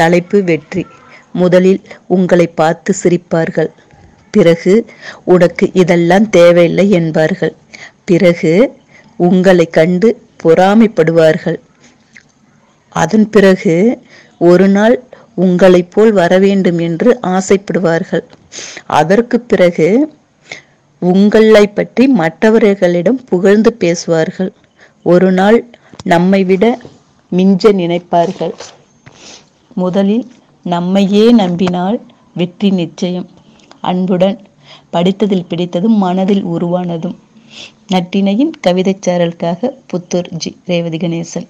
தலைப்பு வெற்றி. முதலில் உங்களை பார்த்து சிரிப்பார்கள். பிறகு உனக்கு இதெல்லாம் தேவையில்லை என்பார்கள். பிறகு உங்களை கண்டு பொறாமைப்படுவார்கள் அதன் பிறகு ஒரு நாள் உங்களைப் போல் வர வேண்டும் என்று ஆசைப்படுவார்கள். அதற்கு பிறகு உங்களை பற்றி மற்றவர்களிடம் புகழ்ந்து பேசுவார்கள். ஒரு நாள் நம்மை விட மிஞ்ச நினைப்பார்கள். முதலில் நம்மையே நம்பினால் வெற்றி நிச்சயம். அன்புடன் படித்ததில் பிடித்ததும் மனதில் உருவானதும். நட்டினையின் கவிதைச் சாரலுக்காக புத்தூர் ஜி. ரேவதி கணேசன்.